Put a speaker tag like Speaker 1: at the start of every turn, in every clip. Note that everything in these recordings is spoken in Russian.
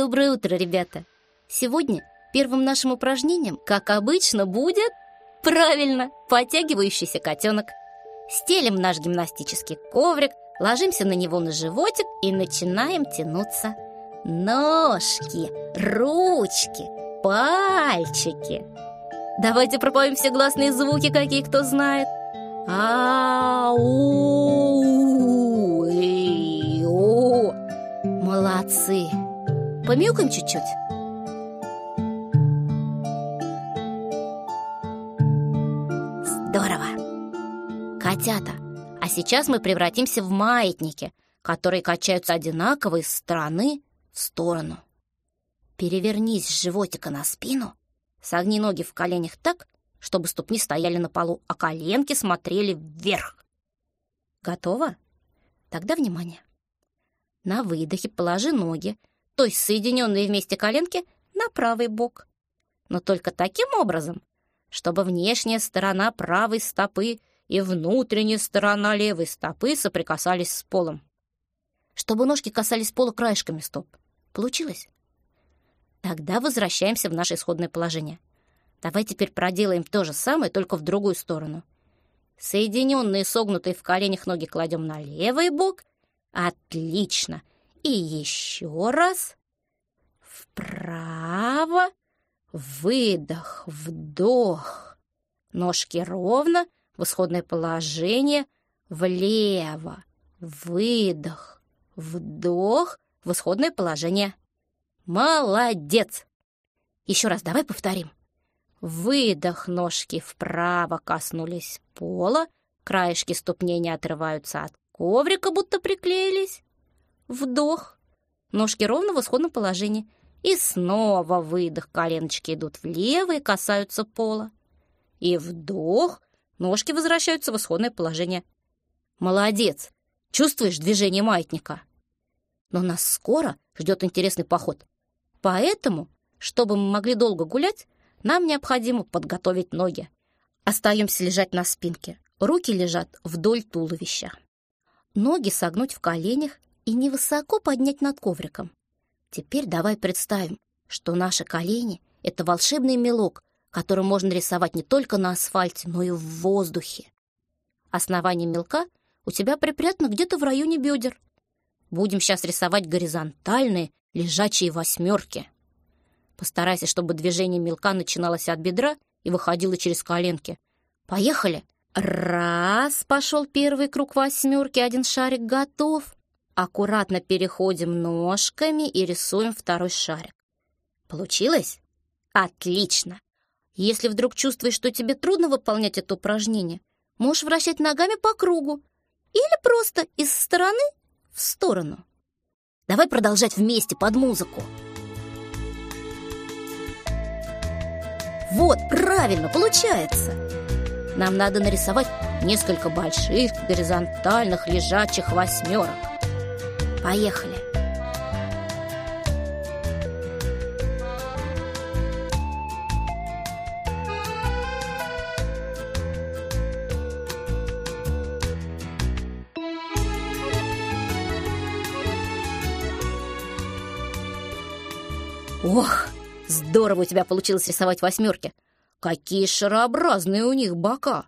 Speaker 1: Доброе утро, ребята! Сегодня первым нашим упражнением, как обычно, будет... Правильно, подтягивающийся котенок. Стелим наш гимнастический коврик, ложимся на него на животик и начинаем тянуться. Ножки, ручки, пальчики. Давайте пропоем все гласные звуки, какие кто знает. Ау, и. Молодцы. Помяукаем чуть-чуть. Здорово. Котята, а сейчас мы превратимся в маятники, которые качаются одинаково из стороны в сторону. Перевернись с животика на спину, согни ноги в коленях так, чтобы ступни стояли на полу, а коленки смотрели вверх. Готово? Тогда внимание. На выдохе положи ноги, то есть соединенные вместе коленки, на правый бок. Но только таким образом, чтобы внешняя сторона правой стопы и внутренняя сторона левой стопы соприкасались с полом. Чтобы ножки касались пола краешками стоп. Получилось? Тогда возвращаемся в наше исходное положение. Давай теперь проделаем то же самое, только в другую сторону. Соединенные согнутые в коленях ноги кладем на левый бок. Отлично. И еще раз. Вправо. Выдох, вдох. Ножки ровно, в исходное положение. Влево. Выдох, вдох, в исходное положение. Молодец! Еще раз давай повторим. Выдох, ножки вправо коснулись пола, краешки ступней не отрываются от коврика, будто приклеились. Вдох, ножки ровно в исходном положении. И снова выдох, коленочки идут влево и касаются пола. И вдох, ножки возвращаются в исходное положение. Молодец! Чувствуешь движение маятника? Но нас скоро ждет интересный поход. Поэтому, чтобы мы могли долго гулять, нам необходимо подготовить ноги. Остаемся лежать на спинке. Руки лежат вдоль туловища. Ноги согнуть в коленях и невысоко поднять над ковриком. Теперь давай представим, что наши колени — это волшебный мелок, который можно рисовать не только на асфальте, но и в воздухе. Основание мелка у тебя припрятано где-то в районе бедер. Будем сейчас рисовать горизонтальные лежачие восьмерки. Постарайся, чтобы движение мелка начиналось от бедра и выходило через коленки. Поехали! Раз, пошел первый круг восьмерки, один шарик готов. Аккуратно переходим ножками и рисуем второй шарик. Получилось? Отлично! Если вдруг чувствуешь, что тебе трудно выполнять это упражнение, можешь вращать ногами по кругу или просто из стороны в сторону. Давай продолжать вместе под музыку. Вот, правильно, получается. Нам надо нарисовать несколько больших горизонтальных лежачих восьмерок. Поехали. Ох, Здорово у тебя получилось рисовать восьмерки. Какие шарообразные у них бока.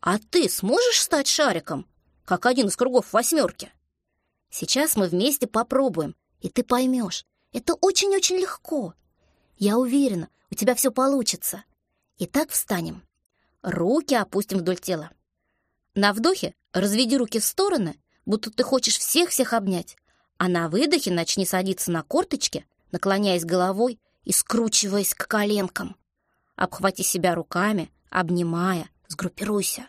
Speaker 1: А ты сможешь стать шариком, как один из кругов восьмерки? Сейчас мы вместе попробуем, и ты поймешь. Это очень-очень легко. Я уверена, у тебя все получится. Итак, встанем. Руки опустим вдоль тела. На вдохе разведи руки в стороны, будто ты хочешь всех-всех обнять, а на выдохе начни садиться на корточки, наклоняясь головой и скручиваясь к коленкам. Обхвати себя руками, обнимая, сгруппируйся.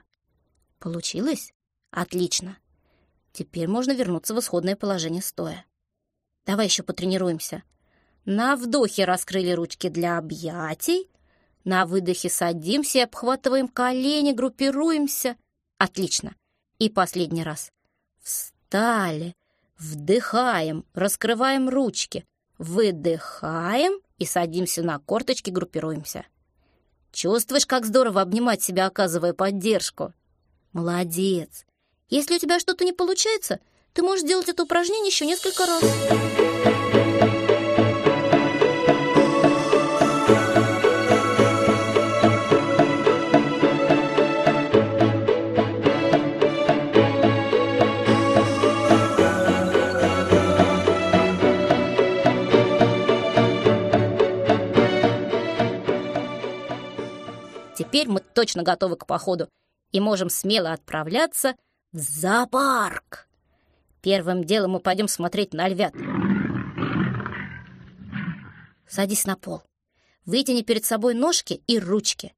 Speaker 1: Получилось? Отлично. Теперь можно вернуться в исходное положение стоя. Давай еще потренируемся. На вдохе раскрыли ручки для объятий. На выдохе садимся и обхватываем колени, группируемся. Отлично. И последний раз. Встали. Вдыхаем, раскрываем ручки. Выдыхаем и садимся на корточки, группируемся. Чувствуешь, как здорово обнимать себя, оказывая поддержку? Молодец. Если у тебя что-то не получается, ты можешь делать это упражнение еще несколько раз. Теперь мы точно готовы к походу и можем смело отправляться – зоопарк. Первым делом мы пойдем смотреть на львят. Садись на пол. Вытяни перед собой ножки и ручки.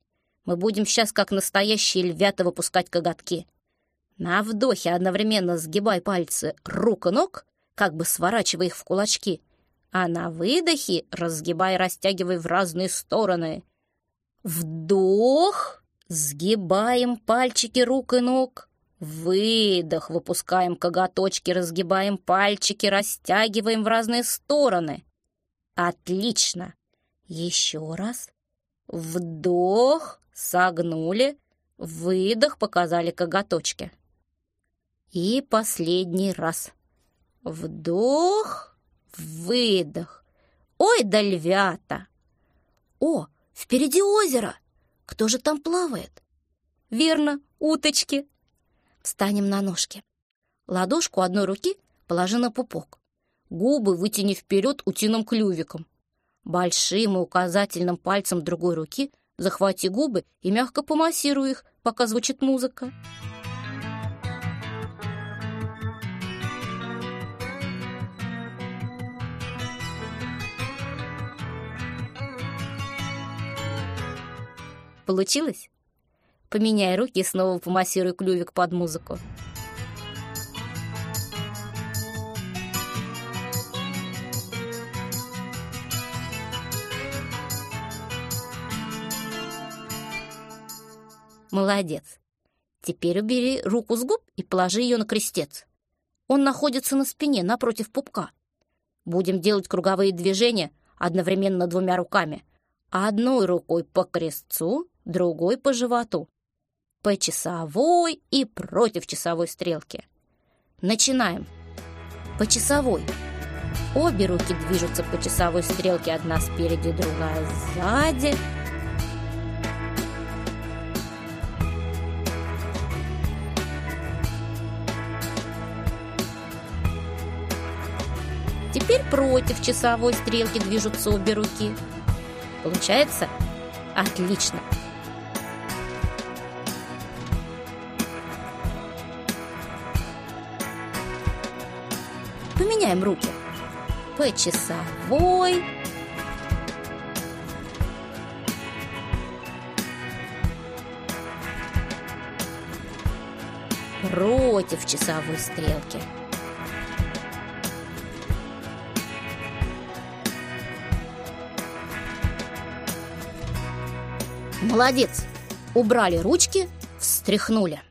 Speaker 1: Мы будем сейчас, как настоящие львята, выпускать коготки. На вдохе одновременно сгибай пальцы рук и ног, как бы сворачивая их в кулачки, а на выдохе разгибай и растягивай в разные стороны. Вдох, сгибаем пальчики рук и ног. Выдох, выпускаем коготочки, разгибаем пальчики, растягиваем в разные стороны. Отлично. Еще раз. Вдох, согнули, выдох, показали коготочки. И последний раз. Вдох, выдох. Ой, да львята! О, впереди озеро! Кто же там плавает? Верно, уточки. Встанем на ножки. Ладошку одной руки положи на пупок. Губы вытяни вперед утиным клювиком. Большим и указательным пальцем другой руки захвати губы и мягко помассируй их, пока звучит музыка. Получилось? Поменяй руки и снова помассируй клювик под музыку. Молодец. Теперь убери руку с губ и положи ее на крестец. Он находится на спине, напротив пупка. Будем делать круговые движения одновременно двумя руками. Одной рукой по крестцу, другой по животу. По часовой и против часовой стрелки. Начинаем. По часовой. Обе руки движутся по часовой стрелке, одна спереди, другая сзади. Теперь против часовой стрелки движутся обе руки. Получается? Отлично. Поменяем руки. По часовой. Против часовой стрелки. Молодец! Убрали ручки, встряхнули.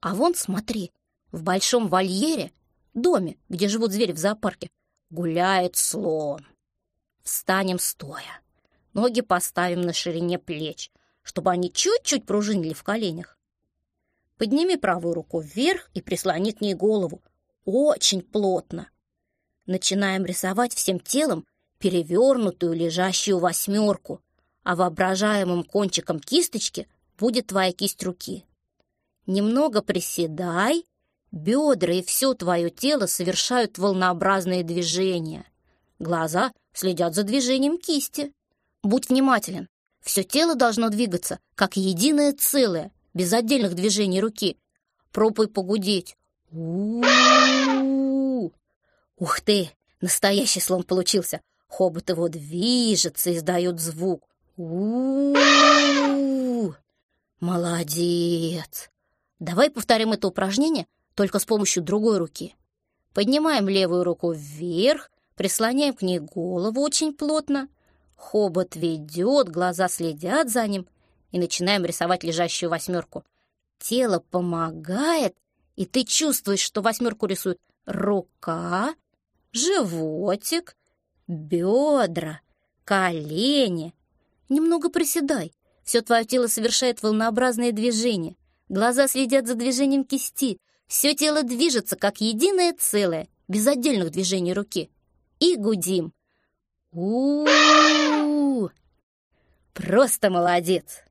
Speaker 1: А вон, смотри, в большом вольере, доме, где живут звери в зоопарке, гуляет слон. Встанем стоя. Ноги поставим на ширине плеч, чтобы они чуть-чуть пружинили в коленях. Подними правую руку вверх и прислони к ней голову. Очень плотно. Начинаем рисовать всем телом перевернутую лежащую восьмерку, а воображаемым кончиком кисточки будет твоя кисть руки. Немного приседай, бедра и все твое тело совершают волнообразные движения. Глаза следят за движением кисти. Будь внимателен. Все тело должно двигаться, как единое целое, без отдельных движений руки. Пробуй погудеть. Ух ты, настоящий слон получился. Хобот его движется, издает звук у Молодец! Давай повторим это упражнение только с помощью другой руки. Поднимаем левую руку вверх, прислоняем к ней голову очень плотно. Хобот ведет, глаза следят за ним. И начинаем рисовать лежащую восьмерку. Тело помогает, и ты чувствуешь, что восьмерку рисует рука, животик, бедра, колени, Немного приседай. Все твое тело совершает волнообразные движения. Глаза следят за движением кисти. Все тело движется, как единое целое, без отдельных движений руки. И гудим. у у Просто молодец!